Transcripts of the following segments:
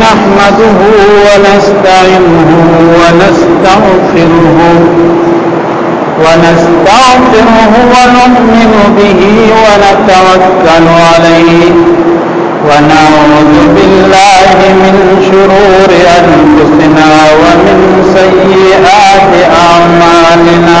نحمده ونستعينه ونستغفره ونستغفره ونؤمن به ونتوكل عليه ونعوذ بالله من شرور أنفسنا ومن سيئات أعمالنا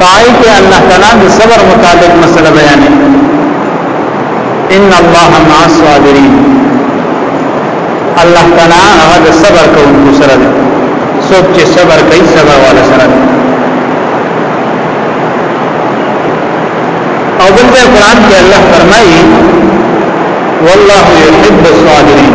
پای کې الله تعالی د صبر متعلق مسله بیانې ان الله مع الصابرین الله تعالی هغه د صبر کوونکو سره دی څوک چې صبر کوي صبر والا سره دی او بل ځای قران کې الله فرمایي والله يحب الصابرين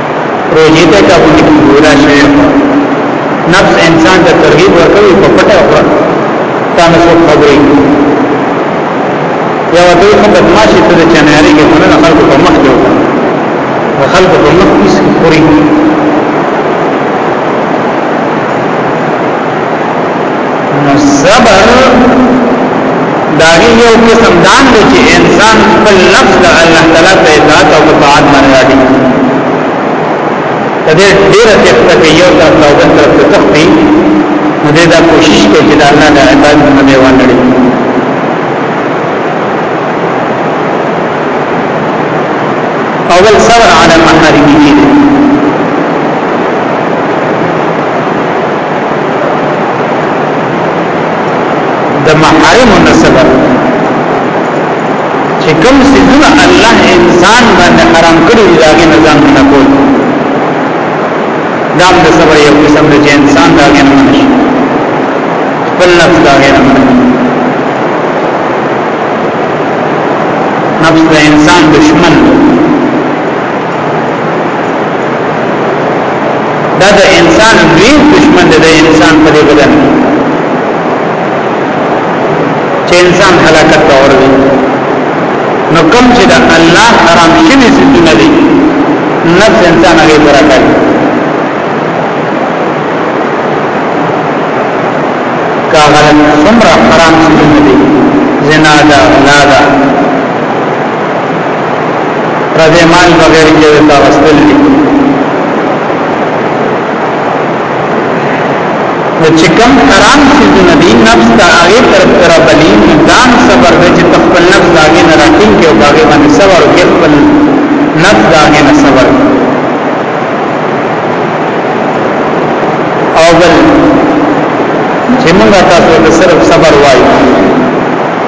روزي ته کابونه کې ګورا شوی نفس انسان ته ترغیب ورکوي په پټه خبره تا نه څوک خبرې یا ورته خو بدمعشي ته د چناري کې هنه خلکو په مخ دی د خلکو په مخ کې سپوري زبر داغي یو قسم دان دی چې انسان خپل نفس د الله تعالی په اطاعت او طاعت باندې راټی تدې ډېر تخته کې یو طرف او بل طرف ته تختی نو دې دا کوشش کوي چې د الله د عبادت نه دی وانړي اول صبر علی محارمه د محارم نسبت چې کوم سيزونه الله انسان باندې حرام کړی دی داګه نظام نه کول دا د صبر یو قسم دی چې انسان داګه نه منشي خپل نفس داګه نه منشي نفس د انسان دشمن دی دا د انسان دوی دشمن دی د انسان په دې بدن چې انسان هلاکت ته ورغی نو کوم چې د الله حرام شوی سيزونه دي نفس انسان هغه پر کوي کاغه څومره حرام سيزونه دي زنا ده غلا ده پردې مال بغیر کې د تاغستل دي نو چې کم حرام سيزونه دي نفس ته هغه طرف تر بلی دام صبر د چې خپل نفس داګه نه راټین کې او هغه باندې صبر او خپل نفس داګه نه صبر او بل چې موږ تاسو ته صرف صبر وایو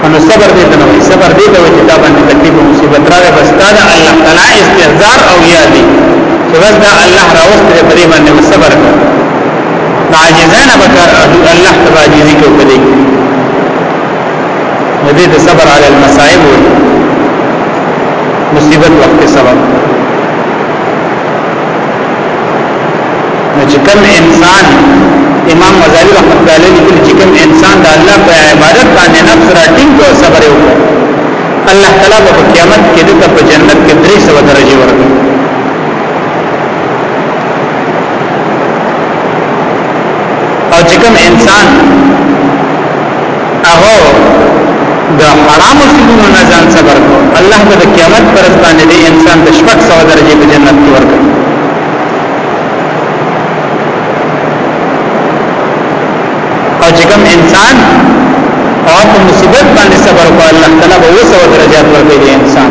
خو نو صبر دې ته نه وایي، صبر دې ته وایي چې تا باندې تکلیف او مصیبت راغی، بس تا د الله تعالی استحضار او یاد دی چې بس دا الله راوست دې په دې باندې صبر کوه عاجزانه بکر اهل الله تبا عاجزي کو پدې دې ته صبر علی المصائب مصیبت وخت صبر نو چې کوم انسان امام غزالی رحمت الله علیه لیکلی چې کوم انسان د الله په عبادت باندې نفس راټینګ او صبر وکړي الله تعالی په قیامت کې د په جنت کې درې سو درجه ورکړي او چې کوم انسان هغه د حرامو سيزونو نه ځان صبر کو الله به د قیامت پر ورځ باندې د انسان د شپږ سو درجه په جنت کې ورکړي او چې کوم انسان او په مصیبت باندې صبر کو الله تعالی به وسو درجات ورکړي د انسان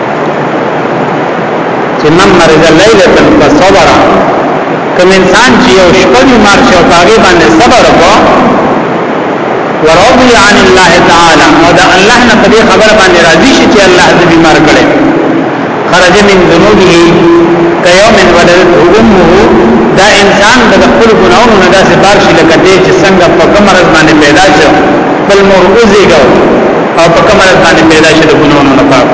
چې من مرض ليله فصبر کوم انسان چې یو شپه بیمار شو هغه باندې صبر وکړو ورضي عن الله تعالی او دا الله نه په دې خبره باندې راضي شي چې الله دې بیمار کړي خرج من ذنوبه كيوم ولدته امه دا انسان د خپل ګناونو نه داسې بار شي لکه دې چې څنګه په کوم مرض باندې پیدا شو بل مور اوزيګو او په کومه ورځ باندې پیدا شي د ګناونو نه پاک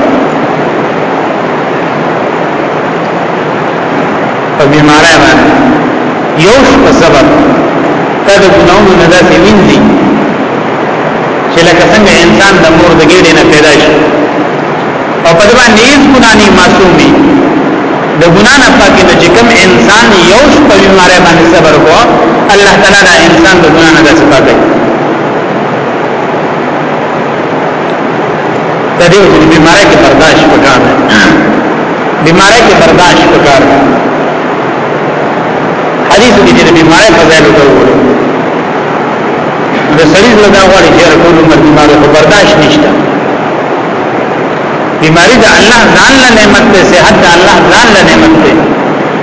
په بیمارۍ باندې یو شپه صبر تا د ګناونو نه داسې وینځي چې لکه څنګه انسان د مور د ګېډې نه پیدا شي او په دې باندې هیڅ ګناه نه معصومي د ګناه نه پاکي نه چې کوم انسان یو شپه بیمارۍ باندې صبر وکړي الله تعالی دا انسان د ګناه نه داسې پاکي د دې وجه بیماری کې برداشت وکړ بیماری کې برداشت وکړ حدیث کې چې بیماری فضایل ته وګورئ د سړي له دا غواړي چې ټول عمر بیماری خو برداشت نشته بیماری د الله ځان له نعمت ته صحت د الله ځان له نعمت ته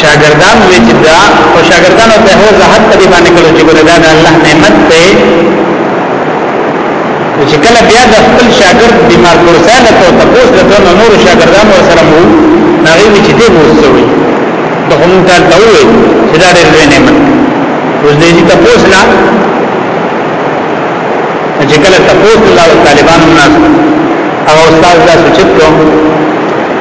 شاګردان وی چې دا او شاګردان او ته زه حد په دې باندې کړو چې ګوره دا د الله نعمت ته چې کله بیا د خپل شاګرد بیمار کورسای له تو تپوس له تو نور شاګردان ور سره مو ناغي چې دې وسوي ته هم ته ته وي چې دا ډېر لوی نعمت اوس دې چې تپوس لا چې کله تپوس له طالبانو نه او استاد دا سوچت کوم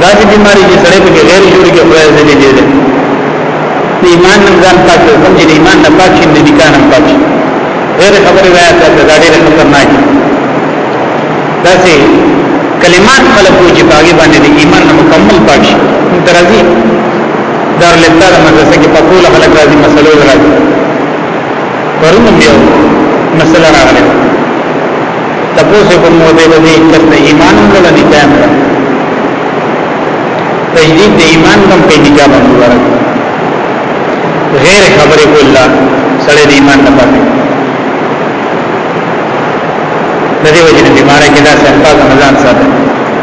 دا چې بیماری چې سړی په غیر جوړ کې خدای دې دې دې ایمان نه ځان پاک کړو کوم چې ایمان نه پاک شي نه نکاح نه پاک شي غیر خبره وایي دا ډېر خطرناک دي دا چې کلمات خلق وو چې باغی باندې د ایمان نه مکمل پاک شي درځي دار لپاره د مدرسې کې په ټول خلک راځي مسلو راځي پرون یو مسله راغله تپوسه کوم نو به دې کړه ایمان ولا نکاح نه تجدید د ایمان نوم په نکاح باندې ورک غیر خبرې کولا سره د ایمان نه پاتې د دې وجه نه بیمار کې دا څه په ځان ساتي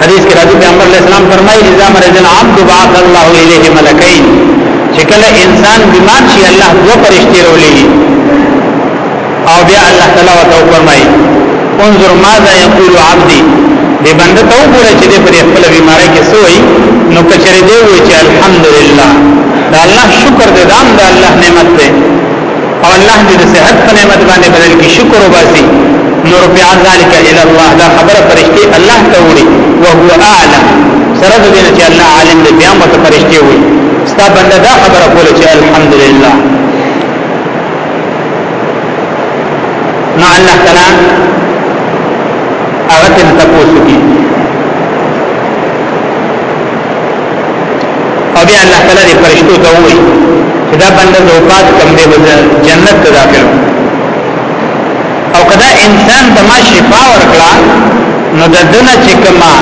حدیث کې راځي پیغمبر علیه السلام فرمایي اذا مرض العبد بعث الله الیه ملکین چې کله انسان بیمار شي الله دوه فرشتي رولېږي او بیا الله تعالی وته فرمایي انظر ماذا یقول عبدی دې بنده ته وګوره چې دې پر خپل بیماری کې سوی نو کچره دې وایي چې الحمدلله دا الله شکر دې دام دا الله نعمت دې او الله دې د صحت په نعمت باندې بدل کی شکر وباسي نور بیا ذالک الا الله دا خبره فرشتي الله ته وړي او هو اعلم سره د دې چې الله عالم دې بیا مو ته فرشتي وړي ستا بنده دا خبره کوله چې الحمدلله نو الله تعالی هغه ته تاسو کې او بیا الله تعالی دې فرشتو ته وایي چې دا بنده زو پات کم دی وځ جنت ته داخل او کدا انسان د ما شفا ورکړه نو د دنه چې کما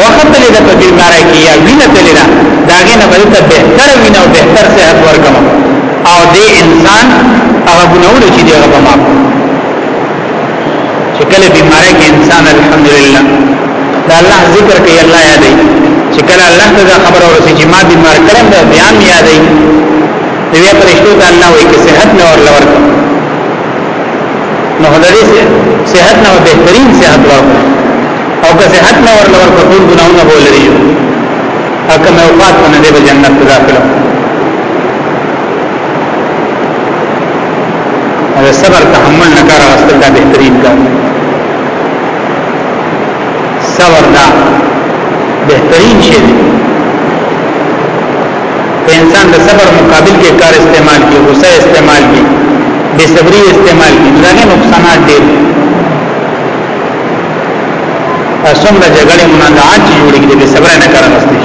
وخت لري د په بیماری کې یا وینه تللی دا داګه نه بل ته بهتر وینه او بهتر صحت ورکړه او دې انسان هغه ګناونه چې دی هغه معاف چې کله بیماری کې انسان الحمدلله دا الله ذکر کوي الله یادې چې کله الله ته خبر اورسي چې ما بیمار کړم دا بیان یادې دی بیا پرشتو ته الله وایي چې صحت نه ورل ورک نو هدري صحت نه بهترین صحت ورک او که صحت نه ورل ورک ټول ګناونه بولري اکه مې وفات نه دی په جنت داخله او د صبر تحمل نه کار اخستل دا بهترین کار صبر دا بهترین شی دی که انسان د صبر مقابل کې کار استعمال کی غصه استعمال کی بے صبری استعمال کی دا نه نقصانات ډیر اسوم د جګړې منازعات جوړیږي د صبر نه کار اخستل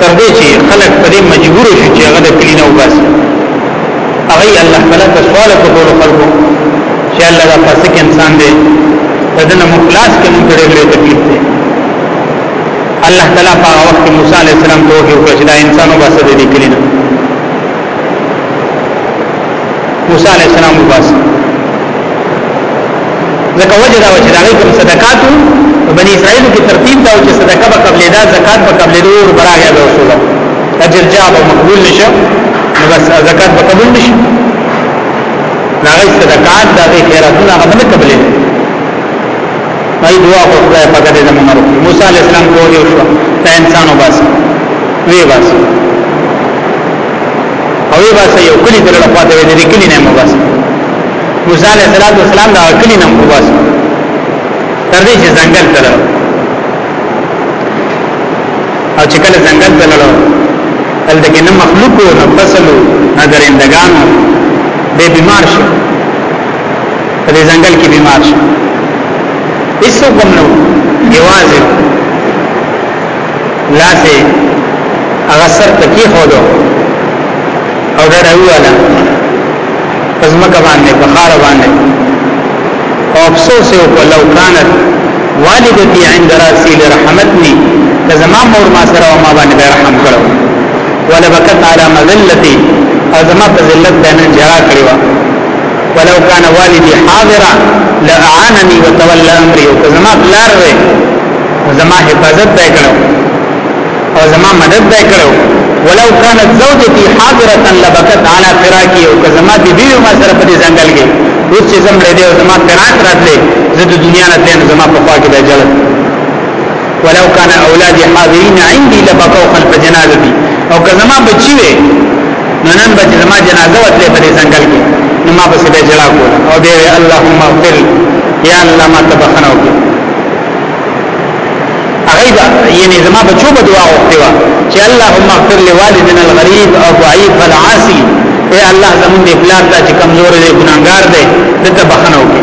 تر دې چې خلک په دې مجبور شي چې هغه د کلی نه وباسي هغه الله تعالی ته سوال په ټول خلکو چې الله دا فاسق انسان دی دنه مخلاص کې مونږ ډېر لوی تکلیف دی الله تعالی په وخت موسی عليه السلام ته وحي وکړ چې دا انسانو باسه دې کلی نه موسی علی السلام وباسي ځکه وجه دا و چې دا غي کوم صدقاتو بني اسرائیل کې ترتیب دا و چې صدقه به قبل دا زکات به قبل دو او براغه به وصوله اجر جا به مقبول نشه نو بس زکات به قبول نشه دا غي صدقات دا غي خیراتونه هغه نه قبلې پای دعا کو خدای پاک دې زموږ مرګ موسی علی السلام کو یو شو دا انسان وباس وی باس او وی باس یو کلی دغه خواته وی دې کلی نه مو باس موسی علی السلام دا کلی نه مو باس تر دې چې ځنګل ته لاړ او چې کله ځنګل ته لاړ هلته کې نه مخلوق او نه فصل نه درندگان به بیمار شو په دې ځنګل کې بیمار شو هیڅ کوم نو یوازې لاسه هغه سر پکې خودو او ډډه واله پزمک باندې بخار باندې او افسوس یو کو لو کانت والدتی عند راسی لرحمتنی کزما مور ما سره او ما باندې رحم کړو ولا بکت علی مذلتی او زما په ذلت باندې جرا کړو ولو کان والدی حاضرا لاعاننی وتولى امری او که زما پلار وی زما حفاظت به کړو او زما مدد به کړو ولو كانت زوجتي حاضره لبكت على فراقي او کزما دي بي ما سره په ځنګل کې اوس چې زم لري او زما فراق راتلې زه د دنیا نه تم زما په خوا کې به جلد ولو کان اولادی حاضرین عندي لبقوا خلف جنازتي او که زما بچی وي نو نن به زما جنازه وتلې په دې ځنګل کې نو ما به سبه جړا کول او به اللهم اغفر یا الله ما تبخنه وکړه هغه یعنی زما بچو به دعا وکړي چې اللهم اغفر لوالدنا الغریب او ضعیف العاصی اے الله زمون دې بلاد ته کمزور دې ګناګار دې دته بخنه وکړي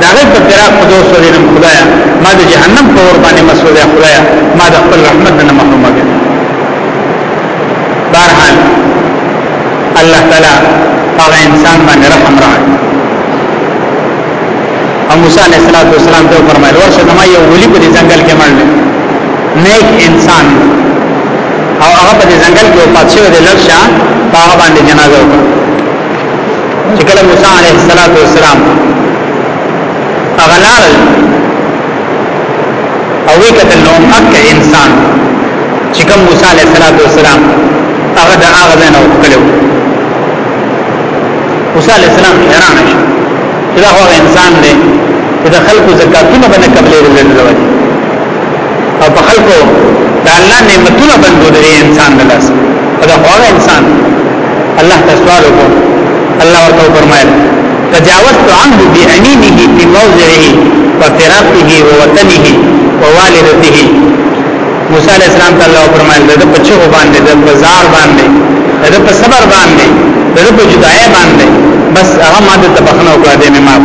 د هغه په فراق په دوه سوځې نم خدایا ما د جهنم په اور باندې مسوځه خدایا ما د خپل رحمت نه محروم کړ بهرحال الله تعالی هغه انسان باندې رحم راغی او موسی علیہ الصلوۃ والسلام ته فرمایل ورشه ما یو ولی په ځنګل کې مړ نیک انسان او هغه په ځنګل کې پاتشه د لږه هغه باندې جنازه وکړه چې کله موسی عليه السلام اغلال او کتل نو اک انسان چې کوم موسی عليه السلام هغه د هغه نه وکړو موسی عليه السلام حیران شو چې دا هغه انسان دی چې د خلکو زکاتونه باندې قبلې لري او په خلکو د الله نعمتونه بندو د انسان د لاس او دا هغه انسان الله ته سوال وکړ الله ورته فرمایل تجاوزت عنه بأمينه في موضعه وفراقه ووطنه ووالدته موسی علیہ السلام ته الله فرمایل د بچو باندې د بازار باندې د په صبر باندې د په جدای باندې بس هغه ماده تبخنه وکړه دې مې معاف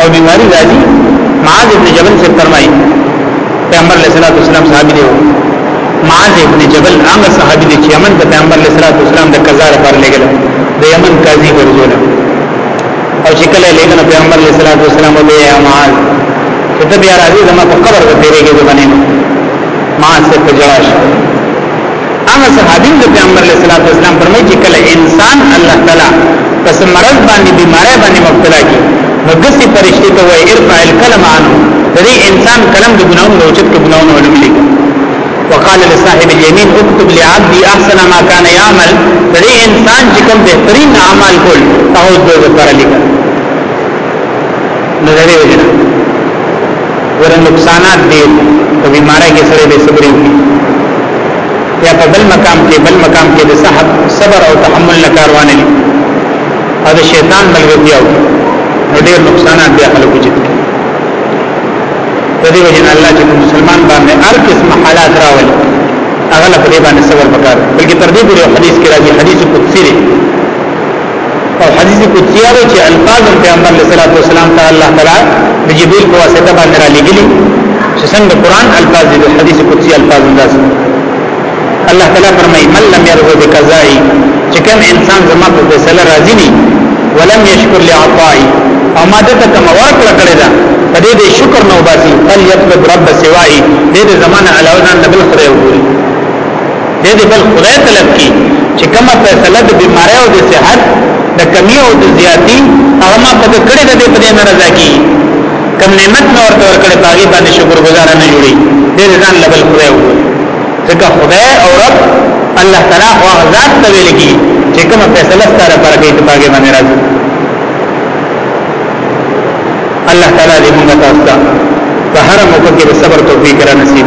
او بیماری راځي معاذ ابن جبل سے فرمایي پیغمبر علیہ الصلوۃ والسلام صحابي دی معاذ ابن جبل هغه صحابي دی چې یمن ته پیغمبر علیہ الصلوۃ والسلام د قضا لپاره لګل د یمن قاضي ګرځول او چې کله لګل پیغمبر علیہ الصلوۃ والسلام له یا معاذ ته بیا راځي زما په قبر کې پیریږي زمانه معاذ سے پجړا شو هغه صحابین د پیغمبر علیه الصلاۃ والسلام فرمایي چې کله انسان الله تعالی پس مرض باندې بیماری باندې مبتلا کی نو دسی فرشتي ته وایي ارفع القلم عنه دې انسان قلم د ګناونو د اوچت ګناونو ولولي وقال لصاحب اليمين اكتب لعبدي احسن ما كان يعمل دې انسان چې کوم بهترین اعمال کول هغه د لپاره لیکل نو دغه وجه نه ور نقصانات دي په بیماری کې سره به صبرې وکړي یا په بل مقام کې بل مقام کې د صحب صبر او تحمل نه کاروان دي او د شیطان ملګری او نو ډېر نقصانات بیا خلکو چې په دې وجه نه الله چې مسلمان باندې هر قسم حالات راولي هغه په دې باندې صبر وکړي بلکې تر دې پورې حدیث کې راځي حدیث قدسی دی او حدیث قدسی هغه چې الفاظ پیغمبر علیه الصلاۃ والسلام ته الله تعالی د جبرئیل په واسطه باندې را لګلی چې څنګه قران الفاظ دي حدیث قدسی الفاظ انداز الله تعالی فرمایي من لم يرضى بقضائي چې کوم انسان زما په فیصله راضي نه ولم يشكر لعطائي او ما دته کوم ورکړه کړی دا په دې دې شکر نو باسي بل يطلب رب سواي دې زمانه علاوه نه بل خدای وګوري دې دې بل خدای طلب کی چې کومه فیصله د بیماری او د صحت د کمی او د زیاتی هغه ما په کړه د دې په دې ناراضه کی کوم نعمت نور تور کړه باغی باندې شکر گزار نه جوړي دې ځان لبل خدای وو ځکه خدای او رب الله تعالی خو ذات ته ویل کی چې کومه فیصله ستاره پر کې باغی باندې راځي الله تعالی دې موږ تاسو ته په هر موقع کې صبر توفیق را نصیب